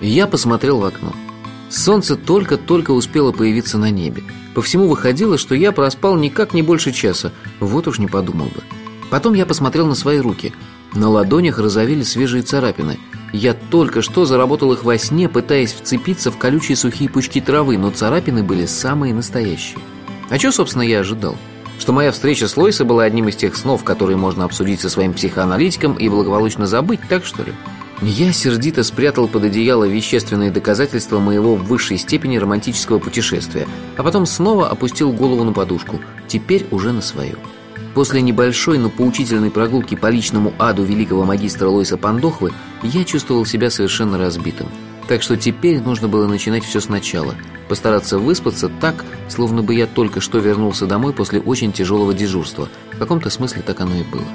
Я посмотрел в окно. Солнце только-только успело появиться на небе. По всему выходило, что я проспал никак не больше часа. Вот уж не подумал бы. Потом я посмотрел на свои руки. На ладонях разовели свежие царапины. Я только что заработал их во сне, пытаясь вцепиться в колючие сухие пучки травы, но царапины были самые настоящие. А что, собственно, я ожидал? Что моя встреча с Лойсой была одним из тех снов, которые можно обсудить со своим психоаналитиком и благополучно забыть, так что ли? Я сердито спрятал под одеяло вещественные доказательства моего в высшей степени романтического путешествия, а потом снова опустил голову на подушку, теперь уже на свою. После небольшой, но поучительной прогулки по личному аду великого магистра Лойса Пандохвы я чувствовал себя совершенно разбитым. Так что теперь нужно было начинать все сначала, постараться выспаться так, словно бы я только что вернулся домой после очень тяжелого дежурства. В каком-то смысле так оно и было.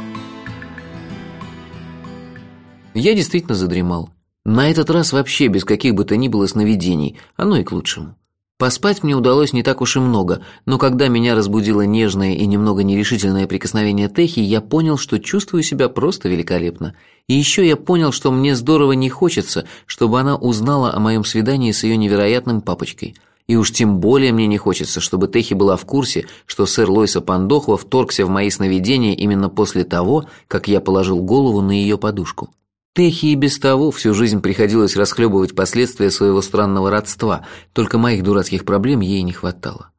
Я действительно задремал. На этот раз вообще без каких бы то ни было сновидений, оно и к лучшему. Поспать мне удалось не так уж и много, но когда меня разбудило нежное и немного нерешительное прикосновение Техи, я понял, что чувствую себя просто великолепно. И еще я понял, что мне здорово не хочется, чтобы она узнала о моем свидании с ее невероятным папочкой. И уж тем более мне не хочется, чтобы Техи была в курсе, что сэр Лойса Пандохва вторгся в мои сновидения именно после того, как я положил голову на ее подушку. Техи и без того всю жизнь приходилось расхлебывать последствия своего странного родства, только моих дурацких проблем ей не хватало.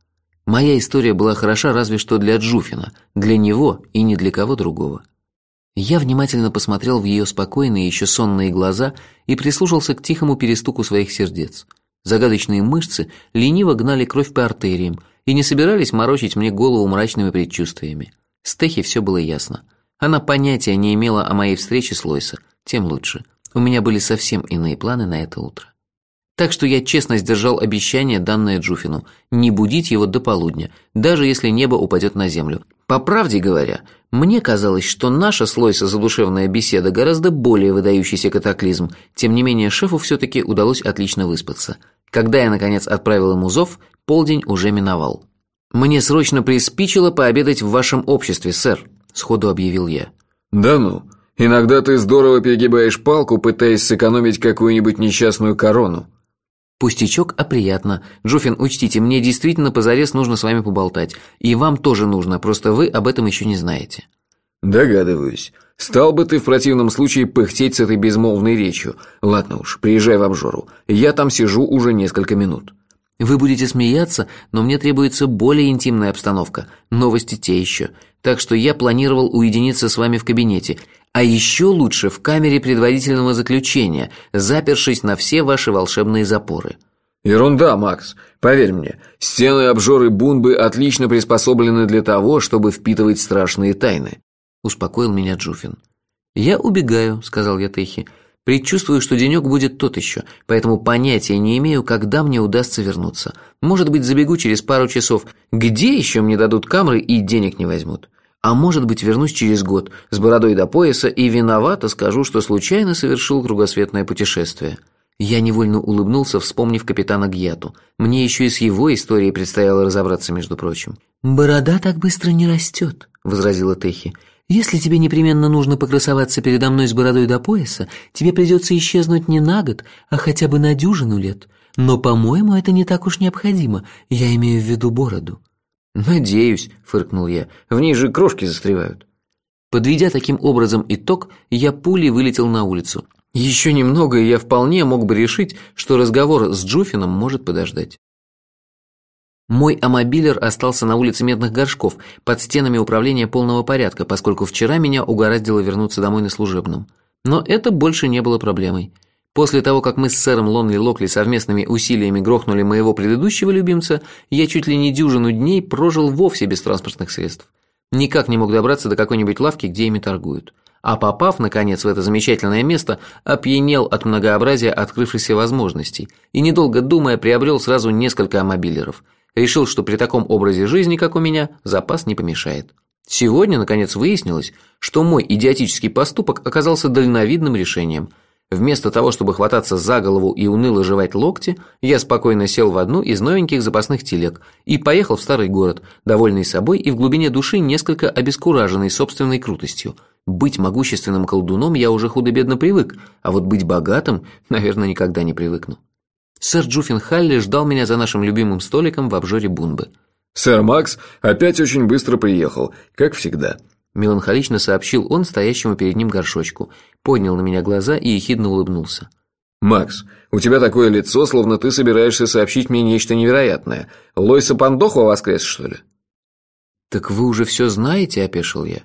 Моя история была хороша разве что для Джуфина, для него и ни для кого другого. Я внимательно посмотрел в ее спокойные, еще сонные глаза и прислушался к тихому перестуку своих сердец. Загадочные мышцы лениво гнали кровь по артериям и не собирались морочить мне голову мрачными предчувствиями. С Техи все было ясно. Она понятия не имела о моей встрече с Лойсо, тем лучше. У меня были совсем иные планы на это утро. Так что я честно сдержал обещание, данное Джуфину, не будить его до полудня, даже если небо упадет на землю. По правде говоря, мне казалось, что наша с Лойса задушевная беседа гораздо более выдающийся катаклизм, тем не менее шефу все-таки удалось отлично выспаться. Когда я, наконец, отправил ему зов, полдень уже миновал. «Мне срочно приспичило пообедать в вашем обществе, сэр», – сходу объявил я. «Да ну, иногда ты здорово перегибаешь палку, пытаясь сэкономить какую-нибудь несчастную корону». «Пустячок, а приятно. Джуфин, учтите, мне действительно позарез нужно с вами поболтать. И вам тоже нужно, просто вы об этом еще не знаете». «Догадываюсь. Стал бы ты в противном случае пыхтеть с этой безмолвной речью. Ладно уж, приезжай в обжору. Я там сижу уже несколько минут». Вы будете смеяться, но мне требуется более интимная обстановка, новости те еще. Так что я планировал уединиться с вами в кабинете, а еще лучше в камере предварительного заключения, запершись на все ваши волшебные запоры. Ерунда, Макс. Поверь мне, стены обжоры Бунбы отлично приспособлены для того, чтобы впитывать страшные тайны. Успокоил меня Джуфин. Я убегаю, сказал я Техи. Предчувствую, что денек будет тот еще, поэтому понятия не имею, когда мне удастся вернуться. Может быть, забегу через пару часов. Где еще мне дадут камеры и денег не возьмут? А может быть, вернусь через год, с бородой до пояса, и виновато скажу, что случайно совершил кругосветное путешествие. Я невольно улыбнулся, вспомнив капитана Гьяту. Мне еще и с его историей предстояло разобраться, между прочим. «Борода так быстро не растет», — возразила Техи. Если тебе непременно нужно покрасоваться передо мной с бородой до пояса, тебе придется исчезнуть не на год, а хотя бы на дюжину лет. Но, по-моему, это не так уж необходимо. Я имею в виду бороду». «Надеюсь», — фыркнул я. «В ней же крошки застревают». Подведя таким образом итог, я пулей вылетел на улицу. Еще немного, и я вполне мог бы решить, что разговор с Джуфином может подождать. Мой амобилер остался на улице Медных Горшков, под стенами управления полного порядка, поскольку вчера меня угораздило вернуться домой на служебном. Но это больше не было проблемой. После того, как мы с сэром Лонли Локли совместными усилиями грохнули моего предыдущего любимца, я чуть ли не дюжину дней прожил вовсе без транспортных средств. Никак не мог добраться до какой-нибудь лавки, где ими торгуют. А попав, наконец, в это замечательное место, опьянел от многообразия открывшихся возможностей и, недолго думая, приобрел сразу несколько амобилеров – Решил, что при таком образе жизни, как у меня, запас не помешает. Сегодня, наконец, выяснилось, что мой идиотический поступок оказался дальновидным решением. Вместо того, чтобы хвататься за голову и уныло жевать локти, я спокойно сел в одну из новеньких запасных телег и поехал в старый город, довольный собой и в глубине души несколько обескураженный собственной крутостью. Быть могущественным колдуном я уже худо-бедно привык, а вот быть богатым, наверное, никогда не привыкну. Сэр Джуффин Халли ждал меня за нашим любимым столиком в обжоре Бунбы. «Сэр Макс опять очень быстро приехал, как всегда», – меланхолично сообщил он стоящему перед ним горшочку, поднял на меня глаза и ехидно улыбнулся. «Макс, у тебя такое лицо, словно ты собираешься сообщить мне нечто невероятное. Лойса Пандохова воскрес, что ли?» «Так вы уже все знаете?» – опешил я.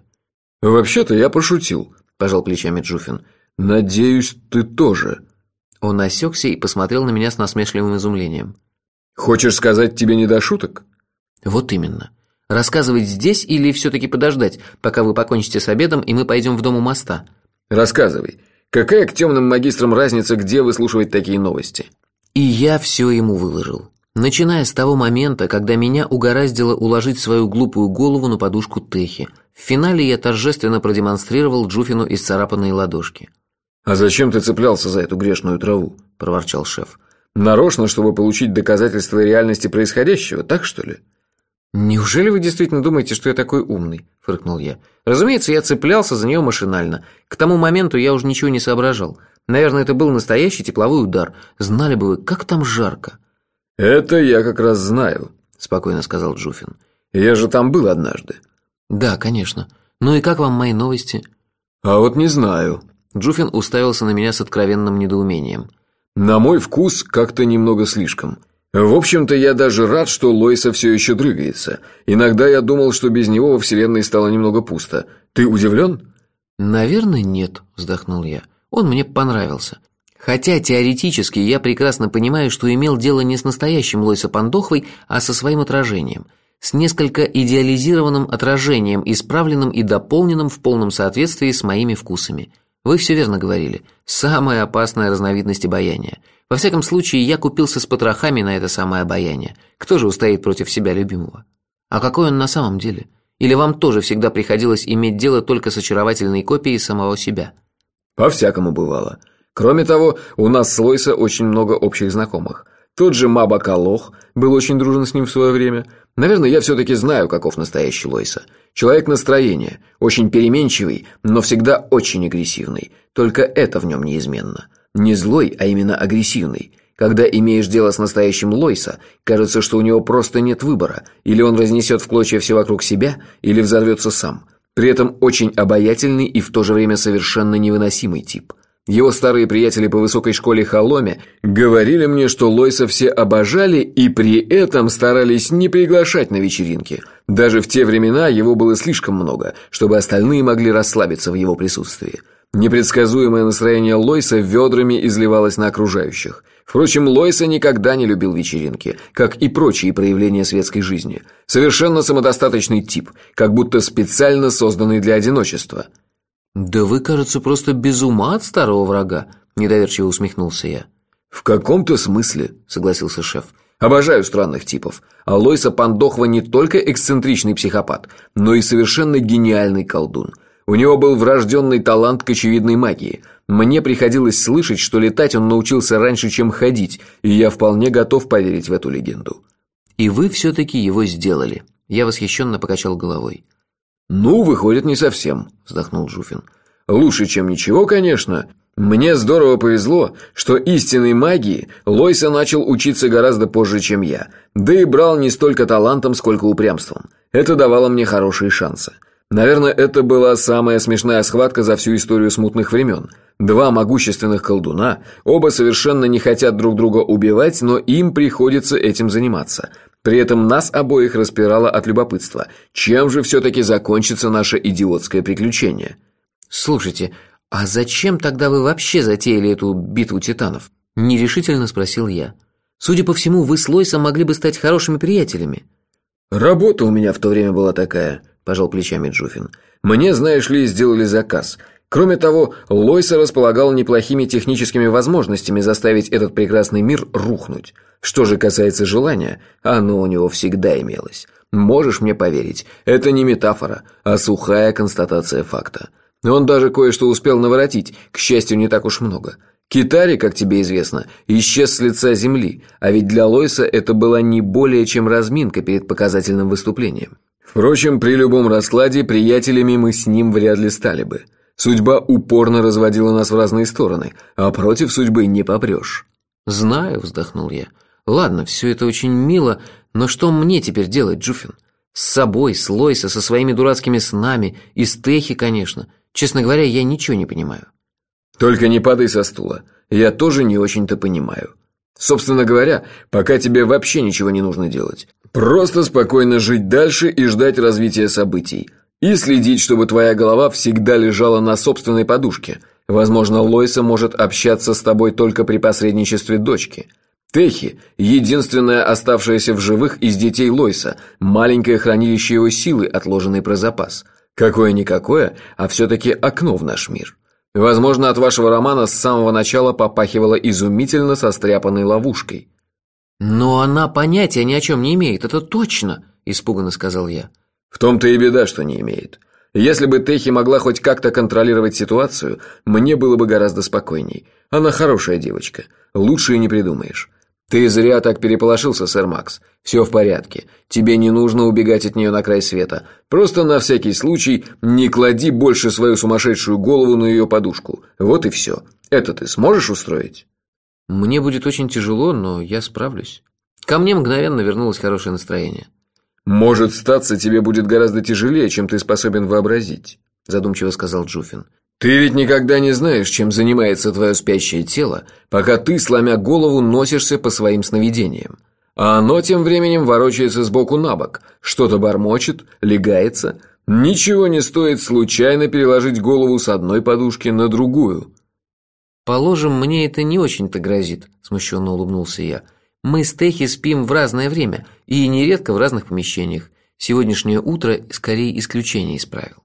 «Вообще-то я пошутил», – пожал плечами Джуфин. «Надеюсь, ты тоже». Он осекся и посмотрел на меня с насмешливым изумлением. «Хочешь сказать, тебе не до шуток?» «Вот именно. Рассказывать здесь или все-таки подождать, пока вы покончите с обедом, и мы пойдем в дом у моста?» «Рассказывай. Какая к темным магистрам разница, где выслушивать такие новости?» И я все ему выложил. Начиная с того момента, когда меня угораздило уложить свою глупую голову на подушку Техи. В финале я торжественно продемонстрировал Джуфину исцарапанные ладошки. «А зачем ты цеплялся за эту грешную траву?» – проворчал шеф. «Нарочно, чтобы получить доказательства реальности происходящего, так что ли?» «Неужели вы действительно думаете, что я такой умный?» – фыркнул я. «Разумеется, я цеплялся за нее машинально. К тому моменту я уже ничего не соображал. Наверное, это был настоящий тепловой удар. Знали бы вы, как там жарко». «Это я как раз знаю», – спокойно сказал Джуфин. «Я же там был однажды». «Да, конечно. Ну и как вам мои новости?» «А вот не знаю». Джуфин уставился на меня с откровенным недоумением. «На мой вкус как-то немного слишком». В общем-то, я даже рад, что Лойса все еще дрыгается. Иногда я думал, что без него во Вселенной стало немного пусто. Ты удивлен? Наверное, нет, вздохнул я. Он мне понравился. Хотя теоретически я прекрасно понимаю, что имел дело не с настоящим Лойса Пандохвой, а со своим отражением. С несколько идеализированным отражением, исправленным и дополненным в полном соответствии с моими вкусами. Вы все верно говорили. Самая опасная разновидность обаяния – во всяком случае, я купился с потрохами на это самое обаяние. Кто же устоит против себя любимого? А какой он на самом деле? Или вам тоже всегда приходилось иметь дело только с очаровательной копией самого себя? По-всякому бывало. Кроме того, у нас с Лойса очень много общих знакомых. Тот же Маба Калох был очень дружен с ним в свое время. Наверное, я все-таки знаю, каков настоящий Лойса. Человек настроения, очень переменчивый, но всегда очень агрессивный. Только это в нем неизменно. Не злой, а именно агрессивный. Когда имеешь дело с настоящим Лойса, кажется, что у него просто нет выбора. Или он разнесет в клочья все вокруг себя, или взорвется сам. При этом очень обаятельный и в то же время совершенно невыносимый тип. Его старые приятели по высокой школе Холоме говорили мне, что Лойса все обожали и при этом старались не приглашать на вечеринки. Даже в те времена его было слишком много, чтобы остальные могли расслабиться в его присутствии. Непредсказуемое настроение Лойса ведрами изливалось на окружающих. Впрочем, Лойса никогда не любил вечеринки, как и прочие проявления светской жизни. Совершенно самодостаточный тип, как будто специально созданный для одиночества. «Да вы, кажется, просто без ума от старого врага», – недоверчиво усмехнулся я. «В каком-то смысле», – согласился шеф. «Обожаю странных типов. А Лойса Пандохва не только эксцентричный психопат, но и совершенно гениальный колдун». У него был врожденный талант к очевидной магии. Мне приходилось слышать, что летать он научился раньше, чем ходить, и я вполне готов поверить в эту легенду. И вы все-таки его сделали. Я восхищенно покачал головой. «Ну, выходит, не совсем», – вздохнул Жуфин. «Лучше, чем ничего, конечно. Мне здорово повезло, что истинной магии Лойса начал учиться гораздо позже, чем я, да и брал не столько талантом, сколько упрямством. Это давало мне хорошие шансы. Наверное, это была самая смешная схватка за всю историю смутных времен. Два могущественных колдуна, оба совершенно не хотят друг друга убивать, но им приходится этим заниматься. При этом нас обоих распирало от любопытства. Чем же все-таки закончится наше идиотское приключение? «Слушайте, а зачем тогда вы вообще затеяли эту битву титанов?» – нерешительно спросил я. «Судя по всему, вы с Лойсом могли бы стать хорошими приятелями». «Работа у меня в то время была такая», пожал плечами Джуфин. Мне, знаешь ли, сделали заказ. Кроме того, Лойса располагал неплохими техническими возможностями заставить этот прекрасный мир рухнуть. Что же касается желания, оно у него всегда имелось. Можешь мне поверить, это не метафора, а сухая констатация факта. Он даже кое-что успел наворотить, к счастью, не так уж много. Китари, как тебе известно, исчез с лица земли, а ведь для Лойса это была не более чем разминка перед показательным выступлением. Впрочем, при любом раскладе приятелями мы с ним вряд ли стали бы. Судьба упорно разводила нас в разные стороны, а против судьбы не попрешь. «Знаю», — вздохнул я. «Ладно, все это очень мило, но что мне теперь делать, Джуфин? С собой, с Лойса, со своими дурацкими снами, и с Техи, конечно. Честно говоря, я ничего не понимаю». «Только не падай со стула. Я тоже не очень-то понимаю. Собственно говоря, пока тебе вообще ничего не нужно делать. Просто спокойно жить дальше и ждать развития событий. И следить, чтобы твоя голова всегда лежала на собственной подушке. Возможно, Лойса может общаться с тобой только при посредничестве дочки. Техи – единственная оставшаяся в живых из детей Лойса, маленькое хранилище его силы, отложенной про запас. Какое-никакое, а все-таки окно в наш мир. Возможно, от вашего романа с самого начала попахивало изумительно состряпанной ловушкой. «Но она понятия ни о чем не имеет, это точно!» – испуганно сказал я. В том-то и беда, что не имеет. Если бы Техи могла хоть как-то контролировать ситуацию, мне было бы гораздо спокойней. Она хорошая девочка, лучше и не придумаешь. Ты зря так переполошился, сэр Макс. Все в порядке. Тебе не нужно убегать от нее на край света. Просто на всякий случай не клади больше свою сумасшедшую голову на ее подушку. Вот и все. Это ты сможешь устроить? Мне будет очень тяжело, но я справлюсь. Ко мне мгновенно вернулось хорошее настроение. «Может, статься тебе будет гораздо тяжелее, чем ты способен вообразить», задумчиво сказал Джуфин. «Ты ведь никогда не знаешь, чем занимается твое спящее тело, пока ты, сломя голову, носишься по своим сновидениям. А оно тем временем ворочается сбоку на бок, что-то бормочет, легается. Ничего не стоит случайно переложить голову с одной подушки на другую». «Положим, мне это не очень-то грозит», – смущенно улыбнулся я. Мы с Техи спим в разное время и нередко в разных помещениях. Сегодняшнее утро скорее исключение из правил.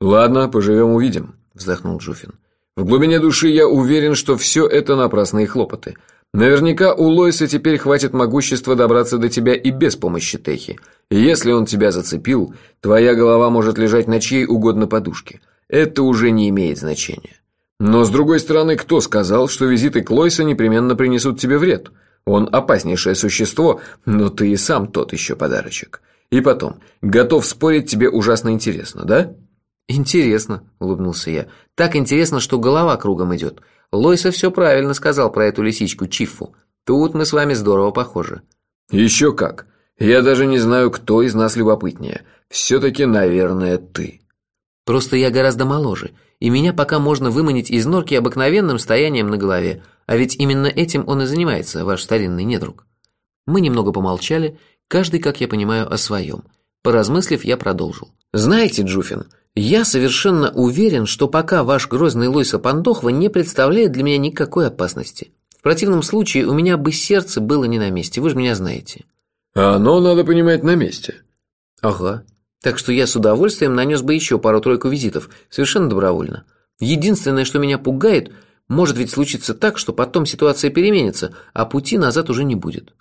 «Ладно, поживем-увидим», – вздохнул Джуфин. «В глубине души я уверен, что все это напрасные хлопоты. Наверняка у Лойса теперь хватит могущества добраться до тебя и без помощи Техи. Если он тебя зацепил, твоя голова может лежать на чьей угодно подушке. Это уже не имеет значения. Но, с другой стороны, кто сказал, что визиты к Лойса непременно принесут тебе вред?» Он опаснейшее существо, но ты и сам тот еще подарочек. И потом, готов спорить тебе ужасно интересно, да?» «Интересно», – улыбнулся я. «Так интересно, что голова кругом идет. Лойса все правильно сказал про эту лисичку Чифу. Тут мы с вами здорово похожи». «Еще как. Я даже не знаю, кто из нас любопытнее. Все-таки, наверное, ты». «Просто я гораздо моложе, и меня пока можно выманить из норки обыкновенным стоянием на голове, а ведь именно этим он и занимается, ваш старинный недруг. Мы немного помолчали, каждый, как я понимаю, о своем. Поразмыслив, я продолжил. Знаете, Джуфин, я совершенно уверен, что пока ваш грозный Лойса Пандохва не представляет для меня никакой опасности. В противном случае у меня бы сердце было не на месте, вы же меня знаете. А оно, надо понимать, на месте. Ага. Так что я с удовольствием нанес бы еще пару-тройку визитов, совершенно добровольно. Единственное, что меня пугает – может ведь случиться так, что потом ситуация переменится, а пути назад уже не будет.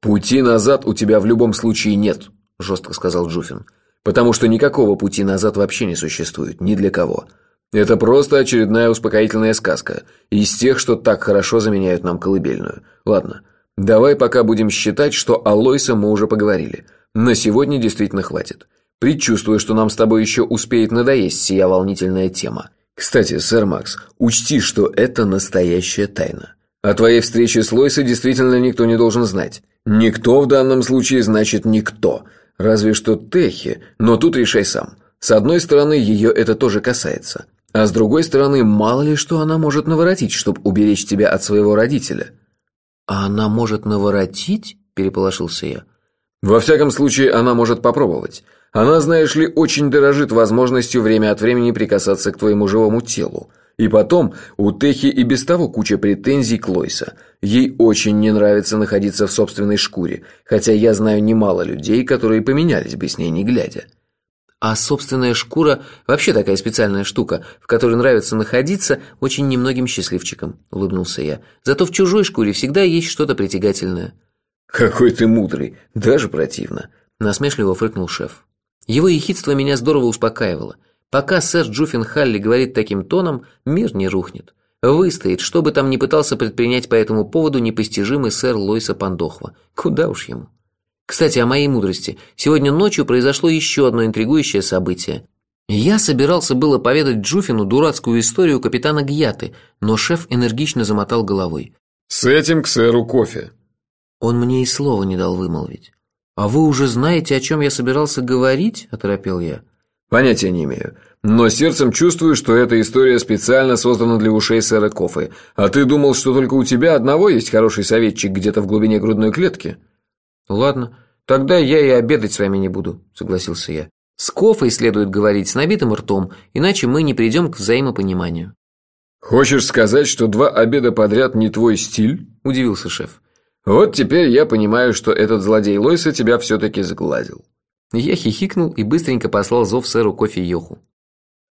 «Пути назад у тебя в любом случае нет», – жестко сказал Джуфин. «Потому что никакого пути назад вообще не существует, ни для кого. Это просто очередная успокоительная сказка, из тех, что так хорошо заменяют нам колыбельную. Ладно, давай пока будем считать, что о Лойсе мы уже поговорили. На сегодня действительно хватит. Предчувствую, что нам с тобой еще успеет надоесть сия волнительная тема. Кстати, сэр Макс, учти, что это настоящая тайна. О твоей встрече с Лойсой действительно никто не должен знать. Никто в данном случае значит никто. Разве что Техи, но тут решай сам. С одной стороны, ее это тоже касается. А с другой стороны, мало ли что она может наворотить, чтобы уберечь тебя от своего родителя. «А она может наворотить?» – переполошился я. «Во всяком случае, она может попробовать. Она, знаешь ли, очень дорожит возможностью время от времени прикасаться к твоему живому телу. И потом, у Техи и без того куча претензий к Лойса. Ей очень не нравится находиться в собственной шкуре, хотя я знаю немало людей, которые поменялись бы с ней не глядя. А собственная шкура вообще такая специальная штука, в которой нравится находиться очень немногим счастливчикам, улыбнулся я. Зато в чужой шкуре всегда есть что-то притягательное. Какой ты мудрый, даже противно, насмешливо фыркнул шеф. Его ехидство меня здорово успокаивало. Пока сэр Джуффин Халли говорит таким тоном, мир не рухнет. Выстоит, что бы там ни пытался предпринять по этому поводу непостижимый сэр Лойса Пандохва. Куда уж ему. Кстати, о моей мудрости. Сегодня ночью произошло еще одно интригующее событие. Я собирался было поведать Джуфину дурацкую историю капитана Гьяты, но шеф энергично замотал головой. «С этим к сэру кофе». Он мне и слова не дал вымолвить. «А вы уже знаете, о чем я собирался говорить?» – оторопел я. «Понятия не имею. Но сердцем чувствую, что эта история специально создана для ушей сэра Кофы. А ты думал, что только у тебя одного есть хороший советчик где-то в глубине грудной клетки?» «Ладно, тогда я и обедать с вами не буду», – согласился я. С Кофой следует говорить с набитым ртом, иначе мы не придем к взаимопониманию. «Хочешь сказать, что два обеда подряд не твой стиль?» – удивился шеф. «Вот теперь я понимаю, что этот злодей Лойса тебя все-таки сглазил». Я хихикнул и быстренько послал зов сэру Кофе Йоху.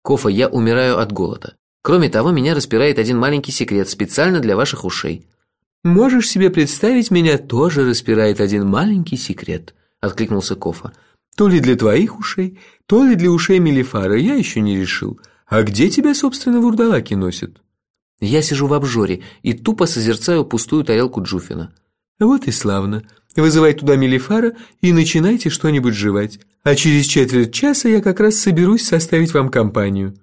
«Кофа, я умираю от голода. Кроме того, меня распирает один маленький секрет специально для ваших ушей». «Можешь себе представить, меня тоже распирает один маленький секрет», – откликнулся Кофа. То ли для твоих ушей, то ли для ушей Мелифара, я еще не решил. А где тебя, собственно, вурдалаки носят? Я сижу в обжоре и тупо созерцаю пустую тарелку Джуфина. Вот и славно. Вызывай туда Мелифара и начинайте что-нибудь жевать. А через четверть часа я как раз соберусь составить вам компанию.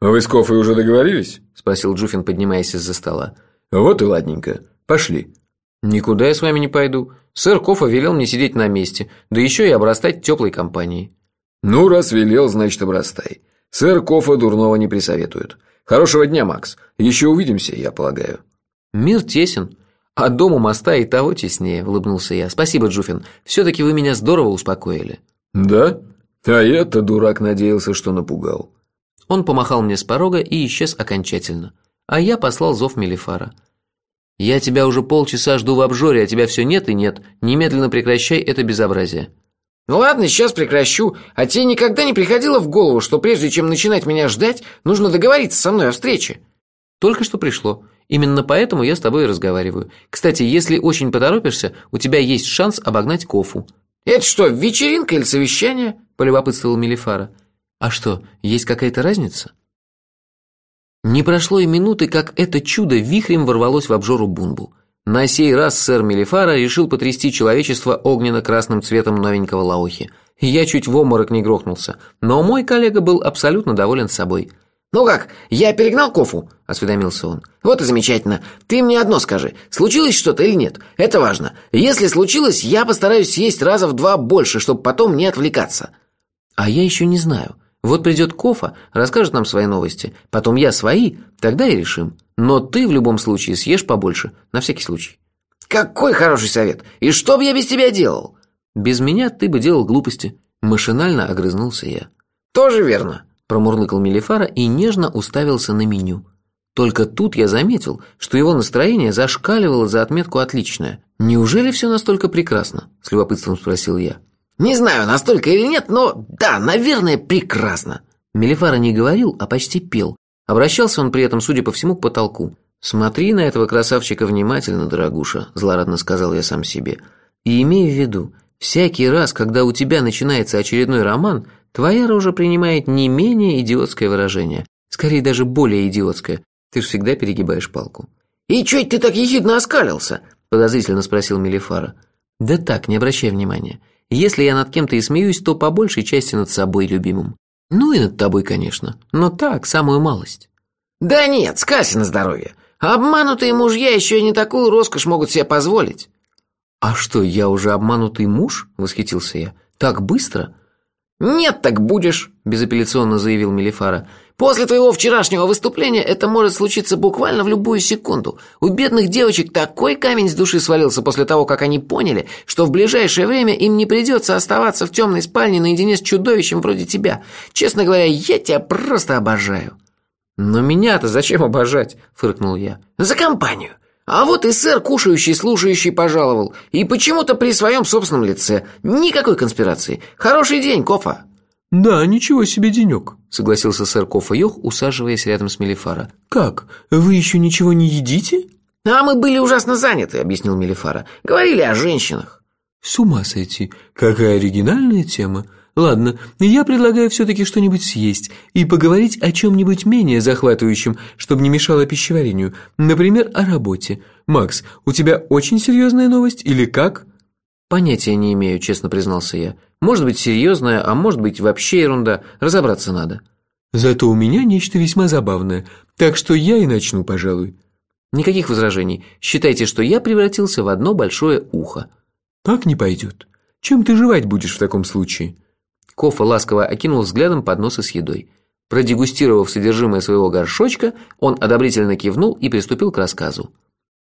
«А вы с Кофой уже договорились?» – спросил Джуфин, поднимаясь из-за стола. «Вот и ладненько. Пошли». «Никуда я с вами не пойду. Сэр Кофа велел мне сидеть на месте, да еще и обрастать теплой компанией». «Ну, раз велел, значит, обрастай. Сэр Кофа дурного не присоветует. Хорошего дня, Макс. Еще увидимся, я полагаю». «Мир тесен, а дому моста и того теснее», – улыбнулся я. «Спасибо, Джуфин. Все-таки вы меня здорово успокоили». «Да? А я-то, дурак, надеялся, что напугал». Он помахал мне с порога и исчез окончательно. А я послал зов Мелифара. «Я тебя уже полчаса жду в обжоре, а тебя все нет и нет. Немедленно прекращай это безобразие». «Ну ладно, сейчас прекращу. А тебе никогда не приходило в голову, что прежде чем начинать меня ждать, нужно договориться со мной о встрече?» «Только что пришло. Именно поэтому я с тобой и разговариваю. Кстати, если очень поторопишься, у тебя есть шанс обогнать Кофу». «Это что, вечеринка или совещание?» – полюбопытствовал Мелифара. «А что, есть какая-то разница?» Не прошло и минуты, как это чудо вихрем ворвалось в обжору Бунбу. На сей раз сэр Мелифара решил потрясти человечество огненно-красным цветом новенького лаохи. Я чуть в обморок не грохнулся, но мой коллега был абсолютно доволен собой. «Ну как, я перегнал Кофу?» – осведомился он. «Вот и замечательно. Ты мне одно скажи, случилось что-то или нет? Это важно. Если случилось, я постараюсь съесть раза в два больше, чтобы потом не отвлекаться». «А я еще не знаю. Вот придет Кофа, расскажет нам свои новости, потом я свои, тогда и решим. Но ты в любом случае съешь побольше, на всякий случай». «Какой хороший совет! И что бы я без тебя делал?» «Без меня ты бы делал глупости», – машинально огрызнулся я. «Тоже верно», – промурлыкал Мелифара и нежно уставился на меню. Только тут я заметил, что его настроение зашкаливало за отметку «отличное». «Неужели все настолько прекрасно?» – с любопытством спросил я. Не знаю, настолько или нет, но да, наверное, прекрасно. Мелифара не говорил, а почти пел. Обращался он при этом, судя по всему, к потолку. «Смотри на этого красавчика внимательно, дорогуша», – злорадно сказал я сам себе. «И имей в виду, всякий раз, когда у тебя начинается очередной роман, твоя рожа принимает не менее идиотское выражение. Скорее, даже более идиотское. Ты же всегда перегибаешь палку». «И чё ты так ехидно оскалился?» – подозрительно спросил Мелифара. «Да так, не обращай внимания. Если я над кем-то и смеюсь, то по большей части над собой любимым. Ну и над тобой, конечно, но так, самую малость. Да нет, скайся на здоровье. Обманутые мужья еще не такую роскошь могут себе позволить. А что, я уже обманутый муж? Восхитился я. Так быстро? Нет, так будешь, безапелляционно заявил Мелифара. После твоего вчерашнего выступления это может случиться буквально в любую секунду. У бедных девочек такой камень с души свалился после того, как они поняли, что в ближайшее время им не придется оставаться в темной спальне наедине с чудовищем вроде тебя. Честно говоря, я тебя просто обожаю». «Но меня-то зачем обожать?» – фыркнул я. «За компанию. А вот и сэр, кушающий, слушающий, пожаловал. И почему-то при своем собственном лице. Никакой конспирации. Хороший день, Кофа». «Да, ничего себе денек», — согласился сэр Кофа Йох, усаживаясь рядом с Мелифара. «Как? Вы еще ничего не едите?» «А мы были ужасно заняты», — объяснил Мелифара. «Говорили о женщинах». «С ума сойти! Какая оригинальная тема! Ладно, я предлагаю все-таки что-нибудь съесть и поговорить о чем-нибудь менее захватывающем, чтобы не мешало пищеварению. Например, о работе. Макс, у тебя очень серьезная новость или как?» «Понятия не имею», – честно признался я. «Может быть, серьезная, а может быть, вообще ерунда. Разобраться надо». «Зато у меня нечто весьма забавное, так что я и начну, пожалуй». «Никаких возражений. Считайте, что я превратился в одно большое ухо». «Так не пойдет. Чем ты жевать будешь в таком случае?» Кофа ласково окинул взглядом подносы с едой. Продегустировав содержимое своего горшочка, он одобрительно кивнул и приступил к рассказу.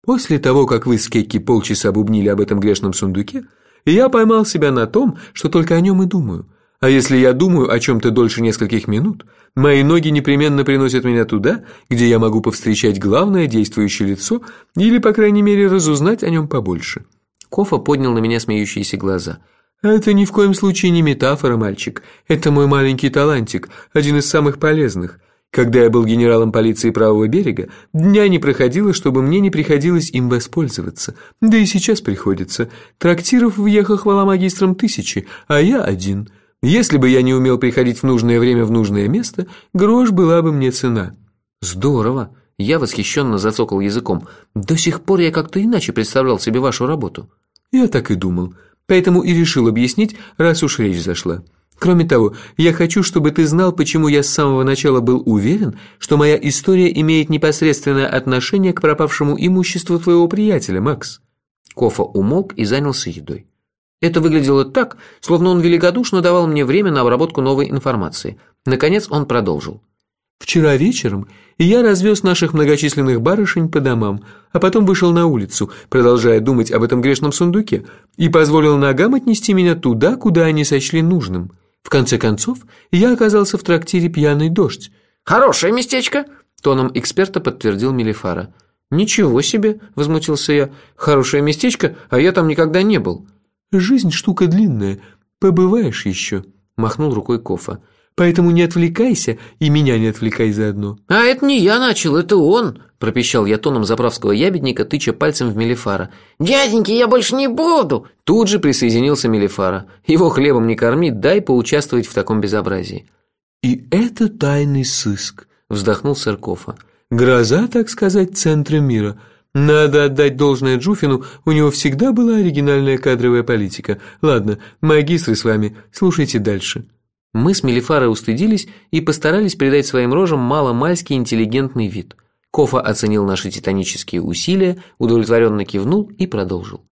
После того, как вы с Кекки полчаса бубнили об этом грешном сундуке, я поймал себя на том, что только о нем и думаю. А если я думаю о чем-то дольше нескольких минут, мои ноги непременно приносят меня туда, где я могу повстречать главное действующее лицо или, по крайней мере, разузнать о нем побольше. Кофа поднял на меня смеющиеся глаза. «Это ни в коем случае не метафора, мальчик. Это мой маленький талантик, один из самых полезных. Когда я был генералом полиции правого берега, дня не проходило, чтобы мне не приходилось им воспользоваться. Да и сейчас приходится. Трактиров въехал хвала магистрам тысячи, а я один. Если бы я не умел приходить в нужное время в нужное место, грош была бы мне цена». «Здорово!» Я восхищенно зацокал языком. «До сих пор я как-то иначе представлял себе вашу работу». «Я так и думал. Поэтому и решил объяснить, раз уж речь зашла». Кроме того, я хочу, чтобы ты знал, почему я с самого начала был уверен, что моя история имеет непосредственное отношение к пропавшему имуществу твоего приятеля, Макс». Кофа умолк и занялся едой. Это выглядело так, словно он великодушно давал мне время на обработку новой информации. Наконец он продолжил. Вчера вечером я развез наших многочисленных барышень по домам, а потом вышел на улицу, продолжая думать об этом грешном сундуке, и позволил ногам отнести меня туда, куда они сочли нужным. В конце концов, я оказался в трактире «Пьяный дождь». «Хорошее местечко», – тоном эксперта подтвердил Мелифара. «Ничего себе!» – возмутился я. «Хорошее местечко, а я там никогда не был». «Жизнь штука длинная. Побываешь еще», – махнул рукой Кофа. Поэтому не отвлекайся и меня не отвлекай заодно». «А это не я начал, это он», – пропищал я тоном заправского ябедника, тыча пальцем в Мелифара. «Дяденьки, я больше не буду!» Тут же присоединился Мелифара. «Его хлебом не корми, дай поучаствовать в таком безобразии». «И это тайный сыск», – вздохнул Сыркофа. «Гроза, так сказать, центра мира». Надо отдать должное Джуфину, у него всегда была оригинальная кадровая политика. Ладно, магистры с вами, слушайте дальше. Мы с Мелифарой устыдились и постарались придать своим рожам маломальский интеллигентный вид. Кофа оценил наши титанические усилия, удовлетворенно кивнул и продолжил.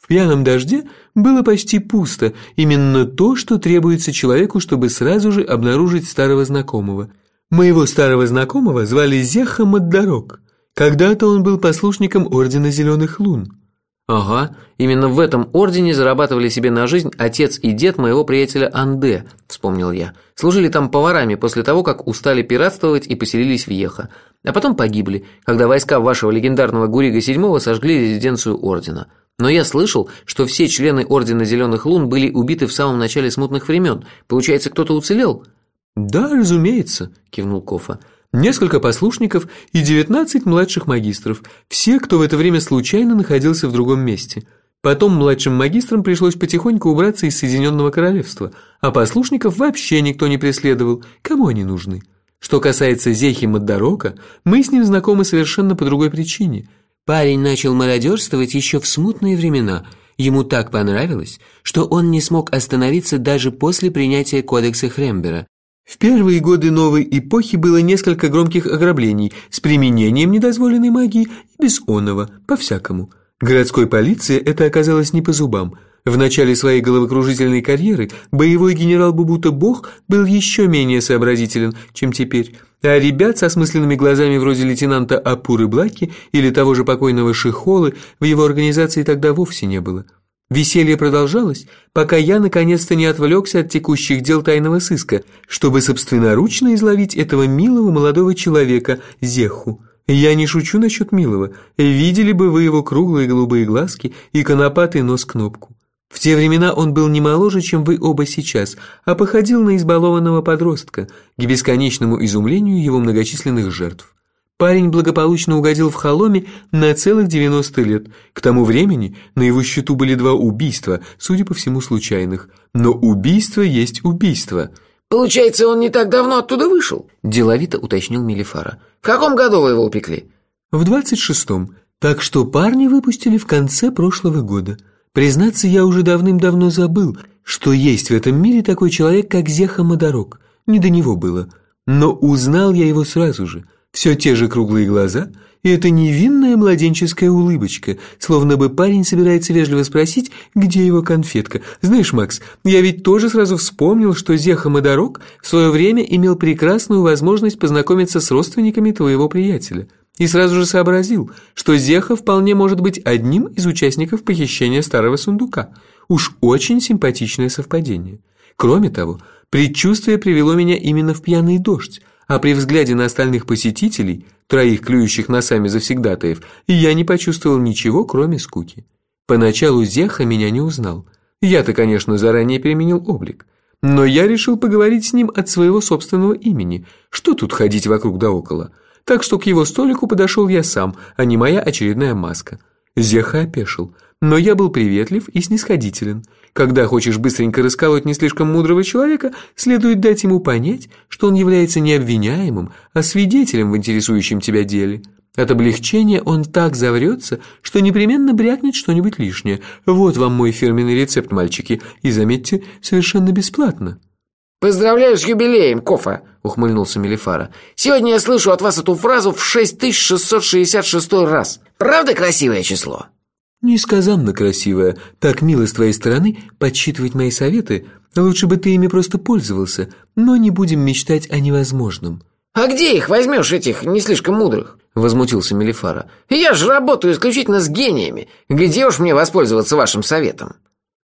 В пьяном дожде было почти пусто, именно то, что требуется человеку, чтобы сразу же обнаружить старого знакомого. Моего старого знакомого звали Зеха Маддарок. Когда-то он был послушником Ордена Зеленых Лун. «Ага, именно в этом ордене зарабатывали себе на жизнь отец и дед моего приятеля Анде», – вспомнил я. «Служили там поварами после того, как устали пиратствовать и поселились в Еха. А потом погибли, когда войска вашего легендарного Гурига VII сожгли резиденцию ордена. Но я слышал, что все члены Ордена Зеленых Лун были убиты в самом начале смутных времен. Получается, кто-то уцелел?» «Да, разумеется», – кивнул Кофа несколько послушников и 19 младших магистров, все, кто в это время случайно находился в другом месте. Потом младшим магистрам пришлось потихоньку убраться из Соединенного Королевства, а послушников вообще никто не преследовал, кому они нужны. Что касается Зехи Маддарока, мы с ним знакомы совершенно по другой причине. Парень начал мародерствовать еще в смутные времена. Ему так понравилось, что он не смог остановиться даже после принятия кодекса Хрембера, в первые годы новой эпохи было несколько громких ограблений с применением недозволенной магии и без оного, по-всякому. Городской полиции это оказалось не по зубам. В начале своей головокружительной карьеры боевой генерал Бубута Бог был еще менее сообразителен, чем теперь, а ребят со смысленными глазами вроде лейтенанта Апуры Блаки или того же покойного Шихолы в его организации тогда вовсе не было. Веселье продолжалось, пока я наконец-то не отвлекся от текущих дел тайного сыска, чтобы собственноручно изловить этого милого молодого человека, Зеху. Я не шучу насчет милого. Видели бы вы его круглые голубые глазки и конопатый нос-кнопку. В те времена он был не моложе, чем вы оба сейчас, а походил на избалованного подростка, к бесконечному изумлению его многочисленных жертв. Парень благополучно угодил в холоме на целых 90 лет. К тому времени на его счету были два убийства, судя по всему случайных. Но убийство есть убийство. «Получается, он не так давно оттуда вышел?» – деловито уточнил Мелифара. «В каком году вы его упекли?» «В 26-м. Так что парня выпустили в конце прошлого года. Признаться, я уже давным-давно забыл, что есть в этом мире такой человек, как Зеха Модорок. Не до него было. Но узнал я его сразу же. Все те же круглые глаза — и это невинная младенческая улыбочка, словно бы парень собирается вежливо спросить, где его конфетка. Знаешь, Макс, я ведь тоже сразу вспомнил, что Зеха Модорок в свое время имел прекрасную возможность познакомиться с родственниками твоего приятеля. И сразу же сообразил, что Зеха вполне может быть одним из участников похищения старого сундука. Уж очень симпатичное совпадение. Кроме того, предчувствие привело меня именно в пьяный дождь, а при взгляде на остальных посетителей, троих клюющих носами завсегдатаев, я не почувствовал ничего, кроме скуки. Поначалу Зеха меня не узнал. Я-то, конечно, заранее переменил облик. Но я решил поговорить с ним от своего собственного имени. Что тут ходить вокруг да около? Так что к его столику подошел я сам, а не моя очередная маска. Зеха опешил, но я был приветлив и снисходителен – когда хочешь быстренько расколоть не слишком мудрого человека, следует дать ему понять, что он является не обвиняемым, а свидетелем в интересующем тебя деле. От облегчения он так заврется, что непременно брякнет что-нибудь лишнее. Вот вам мой фирменный рецепт, мальчики, и, заметьте, совершенно бесплатно. «Поздравляю с юбилеем, Кофа!» — ухмыльнулся Мелифара. «Сегодня я слышу от вас эту фразу в 6666 раз. Правда красивое число?» Несказанно красивая, так мило с твоей стороны подсчитывать мои советы. Лучше бы ты ими просто пользовался, но не будем мечтать о невозможном». «А где их возьмешь, этих не слишком мудрых?» — возмутился Мелифара. «Я же работаю исключительно с гениями. Где уж мне воспользоваться вашим советом?»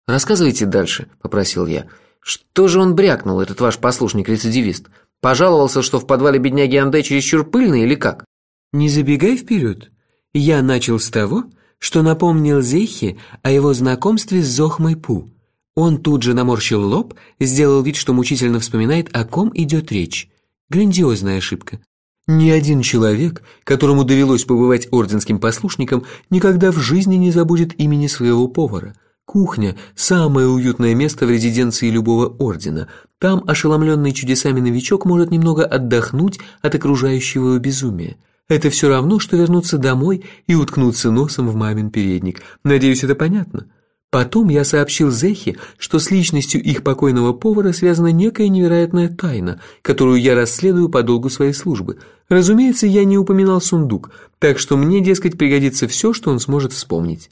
«Рассказывайте дальше», — попросил я. «Что же он брякнул, этот ваш послушник-рецидивист? Пожаловался, что в подвале бедняги Анде чересчур пыльно или как?» «Не забегай вперед. Я начал с того, что напомнил Зехе о его знакомстве с Зохмой Пу. Он тут же наморщил лоб, сделал вид, что мучительно вспоминает, о ком идет речь. Грандиозная ошибка. Ни один человек, которому довелось побывать орденским послушником, никогда в жизни не забудет имени своего повара. Кухня – самое уютное место в резиденции любого ордена. Там ошеломленный чудесами новичок может немного отдохнуть от окружающего его безумия. Это все равно, что вернуться домой и уткнуться носом в мамин передник. Надеюсь, это понятно. Потом я сообщил Зехе, что с личностью их покойного повара связана некая невероятная тайна, которую я расследую по долгу своей службы. Разумеется, я не упоминал сундук, так что мне, дескать, пригодится все, что он сможет вспомнить.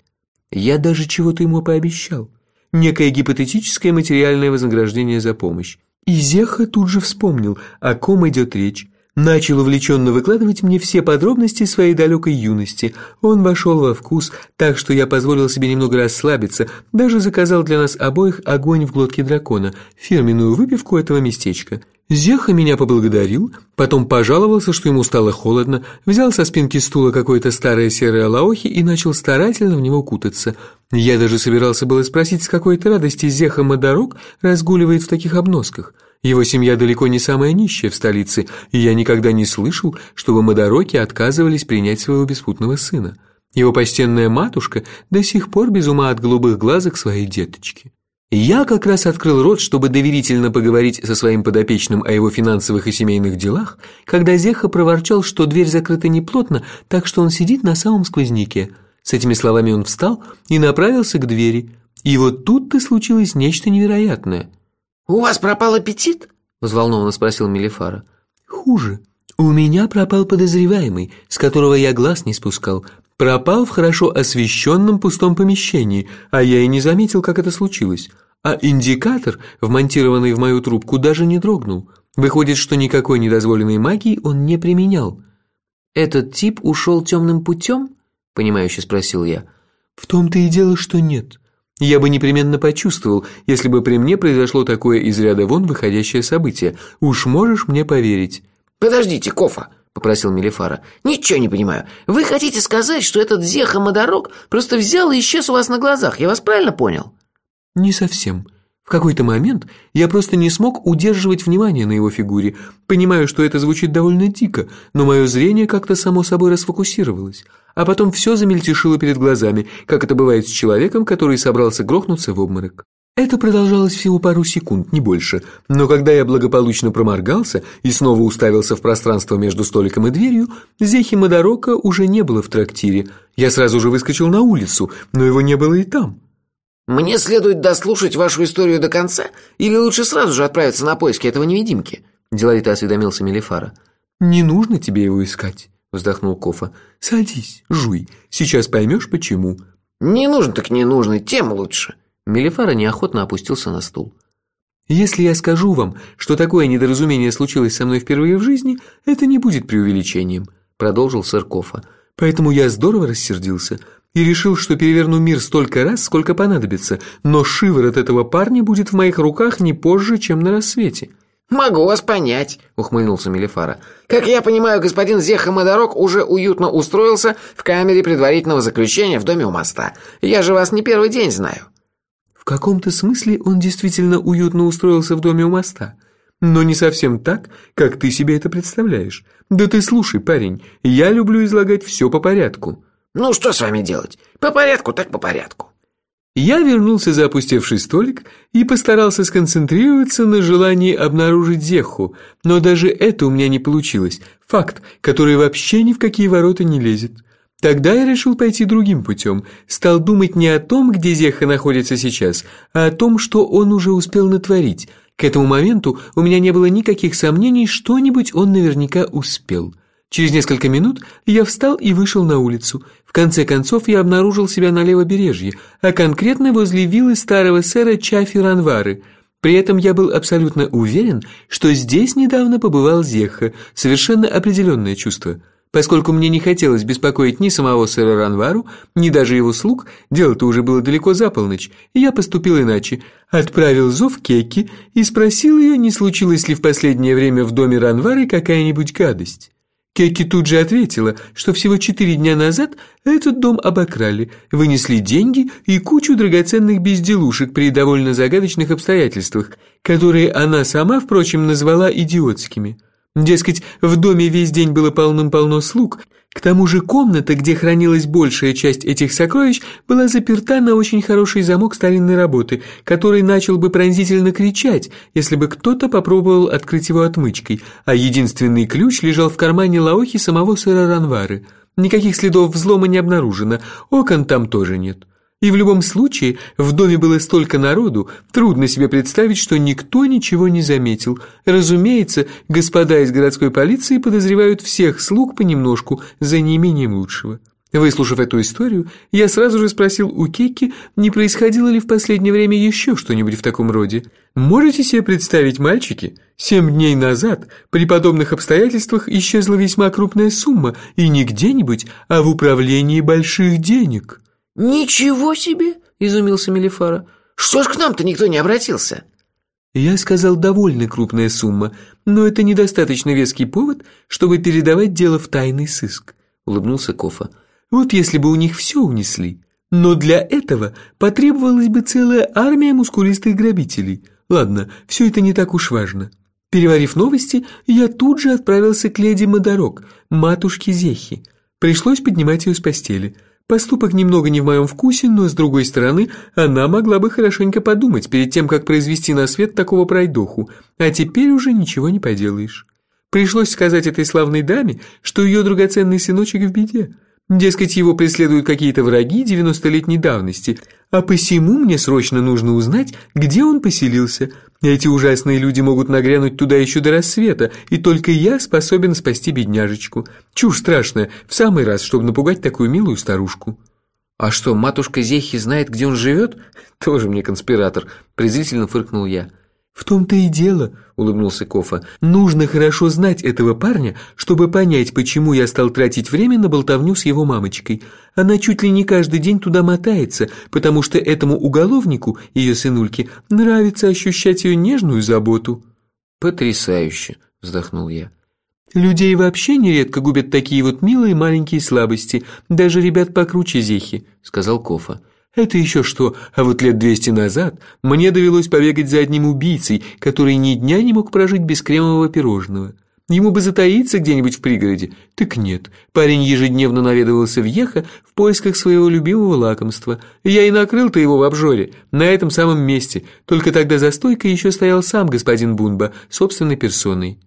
Я даже чего-то ему пообещал. Некое гипотетическое материальное вознаграждение за помощь. И Зеха тут же вспомнил, о ком идет речь, начал увлеченно выкладывать мне все подробности своей далекой юности. Он вошел во вкус, так что я позволил себе немного расслабиться, даже заказал для нас обоих огонь в глотке дракона, фирменную выпивку этого местечка. Зеха меня поблагодарил, потом пожаловался, что ему стало холодно, взял со спинки стула какое-то старое серое лаохи и начал старательно в него кутаться. Я даже собирался было спросить, с какой-то радости Зеха Мадорок разгуливает в таких обносках – его семья далеко не самая нищая в столице, и я никогда не слышал, чтобы Мадороки отказывались принять своего беспутного сына. Его почтенная матушка до сих пор без ума от голубых глазок своей деточки. Я как раз открыл рот, чтобы доверительно поговорить со своим подопечным о его финансовых и семейных делах, когда Зеха проворчал, что дверь закрыта неплотно, так что он сидит на самом сквозняке. С этими словами он встал и направился к двери. И вот тут-то случилось нечто невероятное – «У вас пропал аппетит?» – взволнованно спросил Мелифара. «Хуже. У меня пропал подозреваемый, с которого я глаз не спускал. Пропал в хорошо освещенном пустом помещении, а я и не заметил, как это случилось. А индикатор, вмонтированный в мою трубку, даже не дрогнул. Выходит, что никакой недозволенной магии он не применял». «Этот тип ушел темным путем?» – понимающе спросил я. «В том-то и дело, что нет. Я бы непременно почувствовал, если бы при мне произошло такое из ряда вон выходящее событие. Уж можешь мне поверить». «Подождите, Кофа», — попросил Мелифара. «Ничего не понимаю. Вы хотите сказать, что этот Зеха Модорок просто взял и исчез у вас на глазах? Я вас правильно понял?» «Не совсем. В какой-то момент я просто не смог удерживать внимание на его фигуре. Понимаю, что это звучит довольно дико, но мое зрение как-то само собой расфокусировалось а потом все замельтешило перед глазами, как это бывает с человеком, который собрался грохнуться в обморок. Это продолжалось всего пару секунд, не больше, но когда я благополучно проморгался и снова уставился в пространство между столиком и дверью, Зехи Мадорока уже не было в трактире. Я сразу же выскочил на улицу, но его не было и там. Мне следует дослушать вашу историю до конца, или лучше сразу же отправиться на поиски этого невидимки? Деловито осведомился Мелифара. «Не нужно тебе его искать», — вздохнул Кофа. «Садись, жуй, сейчас поймешь, почему». «Не нужно так не нужно, тем лучше». Мелифара неохотно опустился на стул. «Если я скажу вам, что такое недоразумение случилось со мной впервые в жизни, это не будет преувеличением», — продолжил сэр Кофа. «Поэтому я здорово рассердился и решил, что переверну мир столько раз, сколько понадобится, но шиворот этого парня будет в моих руках не позже, чем на рассвете». «Могу вас понять», — ухмыльнулся Мелифара. «Как я понимаю, господин Зеха Мадорок уже уютно устроился в камере предварительного заключения в доме у моста. Я же вас не первый день знаю». В каком-то смысле он действительно уютно устроился в доме у моста. Но не совсем так, как ты себе это представляешь. Да ты слушай, парень, я люблю излагать все по порядку. «Ну, что с вами делать? По порядку так по порядку». Я вернулся за опустевший столик и постарался сконцентрироваться на желании обнаружить Зеху, но даже это у меня не получилось. Факт, который вообще ни в какие ворота не лезет. Тогда я решил пойти другим путем, стал думать не о том, где Зеха находится сейчас, а о том, что он уже успел натворить. К этому моменту у меня не было никаких сомнений, что-нибудь он наверняка успел. Через несколько минут я встал и вышел на улицу. Конце концов я обнаружил себя на левобережье, а конкретно возле виллы старого сэра Чафи Ранвары. При этом я был абсолютно уверен, что здесь недавно побывал Зеха, совершенно определенное чувство. Поскольку мне не хотелось беспокоить ни самого сэра Ранвару, ни даже его слуг, дело-то уже было далеко за полночь, я поступил иначе. Отправил зов Кекки и спросил ее, не случилось ли в последнее время в доме Ранвары какая-нибудь гадость. Кеки тут же ответила, что всего четыре дня назад этот дом обокрали, вынесли деньги и кучу драгоценных безделушек при довольно загадочных обстоятельствах, которые она сама, впрочем, назвала идиотскими. Дескать, в доме весь день было полным-полно слуг, к тому же комната, где хранилась большая часть этих сокровищ, была заперта на очень хороший замок старинной работы, который начал бы пронзительно кричать, если бы кто-то попробовал открыть его отмычкой, а единственный ключ лежал в кармане Лаохи самого сэра Ранвары. Никаких следов взлома не обнаружено, окон там тоже нет. И в любом случае, в доме было столько народу, трудно себе представить, что никто ничего не заметил. Разумеется, господа из городской полиции подозревают всех слуг понемножку, за неимением лучшего. Выслушав эту историю, я сразу же спросил у Кекки, не происходило ли в последнее время еще что-нибудь в таком роде. Можете себе представить, мальчики, семь дней назад при подобных обстоятельствах исчезла весьма крупная сумма, и не где-нибудь, а в управлении больших денег. «Ничего себе!» – изумился Мелифара. «Что ж к нам-то никто не обратился?» Я сказал довольно крупная сумма, но это недостаточно веский повод, чтобы передавать дело в тайный сыск, улыбнулся Кофа. Вот если бы у них все унесли. Но для этого потребовалась бы целая армия мускулистых грабителей. Ладно, все это не так уж важно. Переварив новости, я тут же отправился к леди Мадорок, матушке Зехи. Пришлось поднимать ее с постели – Поступок немного не в моем вкусе, но, с другой стороны, она могла бы хорошенько подумать перед тем, как произвести на свет такого пройдоху, а теперь уже ничего не поделаешь. Пришлось сказать этой славной даме, что ее драгоценный сыночек в беде. Дескать, его преследуют какие-то враги девяностолетней давности, а посему мне срочно нужно узнать, где он поселился. Эти ужасные люди могут нагрянуть туда еще до рассвета, и только я способен спасти бедняжечку. Чушь страшная, в самый раз, чтобы напугать такую милую старушку». «А что, матушка Зехи знает, где он живет?» «Тоже мне конспиратор», – презрительно фыркнул я. «В том-то и дело», — улыбнулся Кофа. «Нужно хорошо знать этого парня, чтобы понять, почему я стал тратить время на болтовню с его мамочкой. Она чуть ли не каждый день туда мотается, потому что этому уголовнику, ее сынульке, нравится ощущать ее нежную заботу». «Потрясающе», — вздохнул я. «Людей вообще нередко губят такие вот милые маленькие слабости, даже ребят покруче Зехи», — сказал Кофа. Это еще что, а вот лет двести назад мне довелось побегать за одним убийцей, который ни дня не мог прожить без кремового пирожного. Ему бы затаиться где-нибудь в пригороде. Так нет, парень ежедневно наведывался в Еха в поисках своего любимого лакомства. Я и накрыл-то его в обжоре, на этом самом месте, только тогда за стойкой еще стоял сам господин Бунба, собственной персоной.